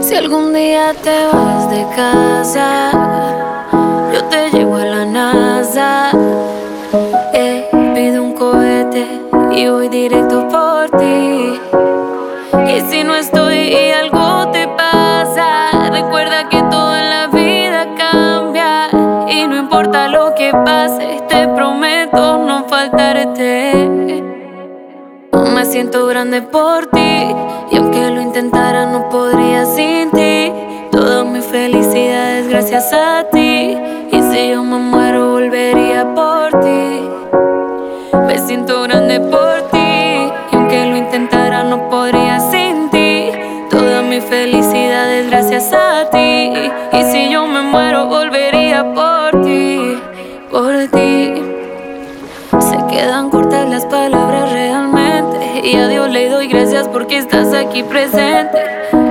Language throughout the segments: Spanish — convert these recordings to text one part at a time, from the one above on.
Si algún día te vas de casa, yo te llevo a la NASA. Eh, pido un cohete y voy directo por ti. Y si no estoy y algo te pasa, recuerda que toda la vida cambia y no importa lo que pasa. Siento grande por ti y aunque lo intentara no podría sin ti. Toda mi felicidad es gracias a ti y si yo me muero volvería por ti. Me siento grande por ti y aunque lo intentara no podría sin ti. Toda mi felicidad es gracias a ti y si yo me muero volvería por ti, por ti. Se quedan cortas las palabras. Y a Dios le doy gracias porque estás aquí presente.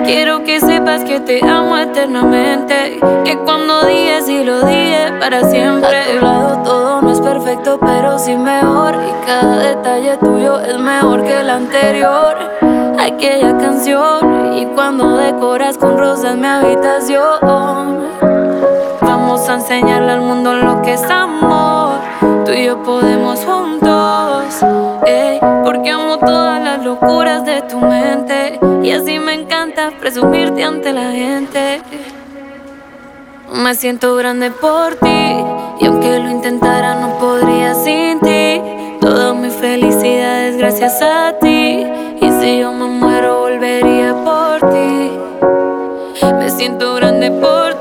Quiero que sepas que te amo eternamente. Que cuando dije sí lo dije para siempre. A tu lado todo no es perfecto, pero sí mejor. Y cada detalle tuyo es mejor que el anterior. Aquella canción. Y cuando decoras con rosas mi habitación. Vamos a enseñarle al mundo lo que es amor. Tú y yo podemos juntos. Porque amo todas las locuras de tu mente. Y así me encanta presumirte ante la gente. Me siento grande por ti. Y aunque lo intentara, no podría sin ti. Toda mi felicidad es gracias a ti. Y si yo me muero, volvería por ti. Me siento grande por